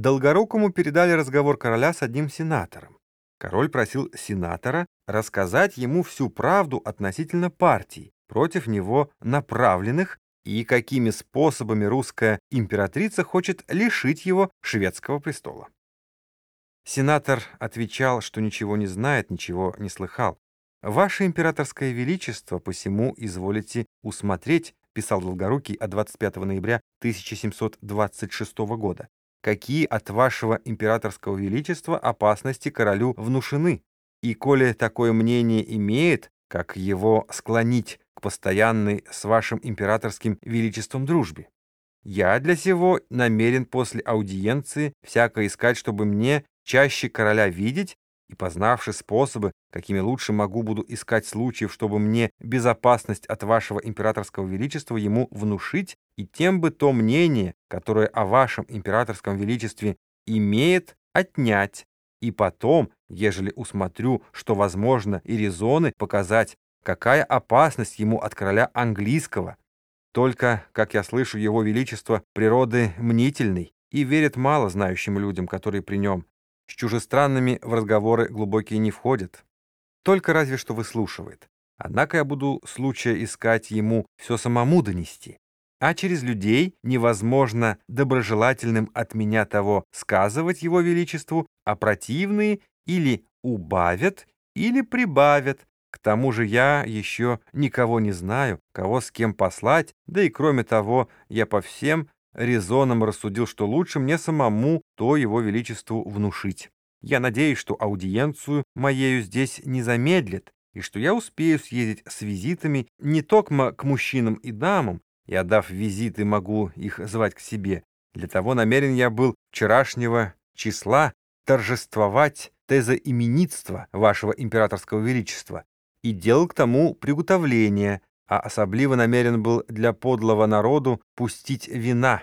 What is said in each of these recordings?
Долгорукому передали разговор короля с одним сенатором. Король просил сенатора рассказать ему всю правду относительно партий, против него направленных, и какими способами русская императрица хочет лишить его шведского престола. Сенатор отвечал, что ничего не знает, ничего не слыхал. «Ваше императорское величество, посему изволите усмотреть», писал Долгорукий от 25 ноября 1726 года, какие от вашего императорского величества опасности королю внушены, и коли такое мнение имеет, как его склонить к постоянной с вашим императорским величеством дружбе. Я для сего намерен после аудиенции всяко искать, чтобы мне чаще короля видеть, и, познавши способы, какими лучше могу буду искать случаев, чтобы мне безопасность от вашего императорского величества ему внушить, и тем бы то мнение, которое о вашем императорском величестве имеет, отнять, и потом, ежели усмотрю, что возможно и резоны показать, какая опасность ему от короля английского. Только, как я слышу, его величество природы мнительный и верит мало знающим людям, которые при нем. С чужестранными в разговоры глубокие не входят. Только разве что выслушивает. Однако я буду случая искать ему все самому донести а через людей невозможно доброжелательным от меня того сказывать его величеству, а противные или убавят, или прибавят. К тому же я еще никого не знаю, кого с кем послать, да и кроме того, я по всем резонам рассудил, что лучше мне самому то его величеству внушить. Я надеюсь, что аудиенцию моею здесь не замедлит, и что я успею съездить с визитами не только к мужчинам и дамам, и, отдав визиты, могу их звать к себе. Для того намерен я был вчерашнего числа торжествовать тезоименитство вашего императорского величества и делал к тому приготовление, а особливо намерен был для подлого народу пустить вина.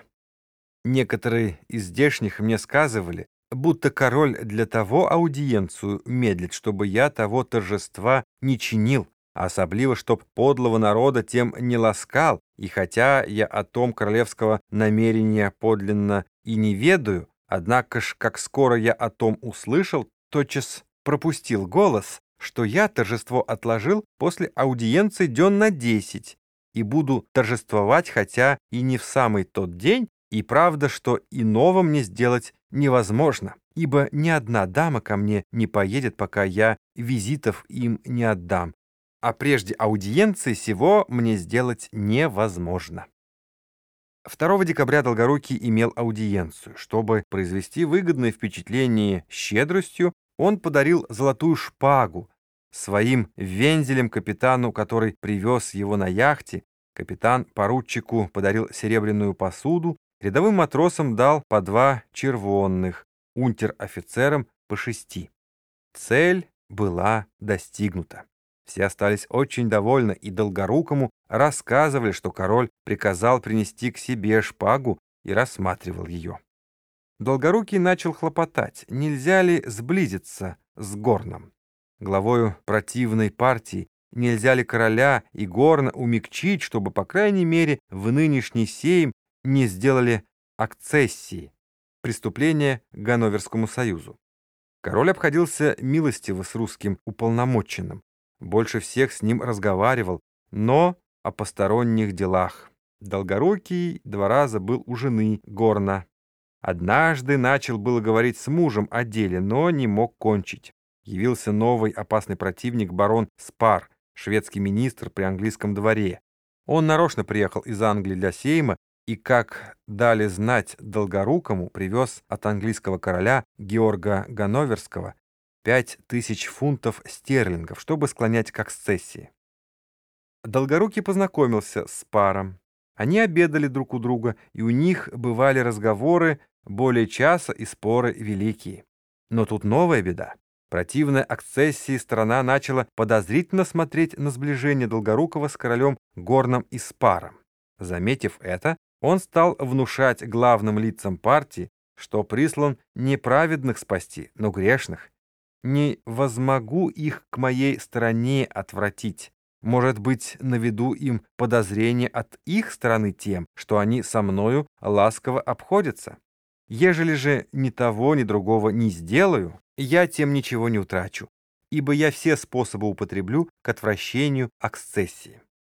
Некоторые из здешних мне сказывали, будто король для того аудиенцию медлит, чтобы я того торжества не чинил, а особливо, чтоб подлого народа тем не ласкал, и хотя я о том королевского намерения подлинно и не ведаю, однако ж, как скоро я о том услышал, тотчас пропустил голос, что я торжество отложил после аудиенции дён на десять, и буду торжествовать, хотя и не в самый тот день, и правда, что иного мне сделать невозможно, ибо ни одна дама ко мне не поедет, пока я визитов им не отдам, а прежде аудиенции сего мне сделать невозможно. 2 декабря Долгорукий имел аудиенцию. Чтобы произвести выгодное впечатление щедростью, он подарил золотую шпагу своим вензелем капитану, который привез его на яхте. Капитан поручику подарил серебряную посуду, рядовым матросам дал по два червонных, унтер-офицерам по шести. Цель была достигнута. Все остались очень довольны и Долгорукому рассказывали, что король приказал принести к себе шпагу и рассматривал ее. Долгорукий начал хлопотать, нельзя ли сблизиться с Горном. Главою противной партии нельзя ли короля и Горна умягчить, чтобы, по крайней мере, в нынешний сейм не сделали акцессии, преступления Ганноверскому союзу. Король обходился милостиво с русским уполномоченным, больше всех с ним разговаривал, но о посторонних делах. Долгорукий два раза был у жены Горна. Однажды начал было говорить с мужем о деле, но не мог кончить. Явился новый опасный противник барон Спар, шведский министр при английском дворе. Он нарочно приехал из Англии для Сейма и, как дали знать Долгорукому, привез от английского короля Георга Ганноверского пять тысяч фунтов стерлингов, чтобы склонять к аксцессии. Долгорукий познакомился с паром. Они обедали друг у друга, и у них бывали разговоры более часа и споры великие. Но тут новая беда. Противная акцессии страна начала подозрительно смотреть на сближение Долгорукова с королем Горном и Спаром. Заметив это, он стал внушать главным лицам партии, что прислан не праведных спасти, но грешных, не возмогу их к моей стороне отвратить. Может быть, наведу им подозрение от их стороны тем, что они со мною ласково обходятся. Ежели же ни того, ни другого не сделаю, я тем ничего не утрачу, ибо я все способы употреблю к отвращению аксцессии.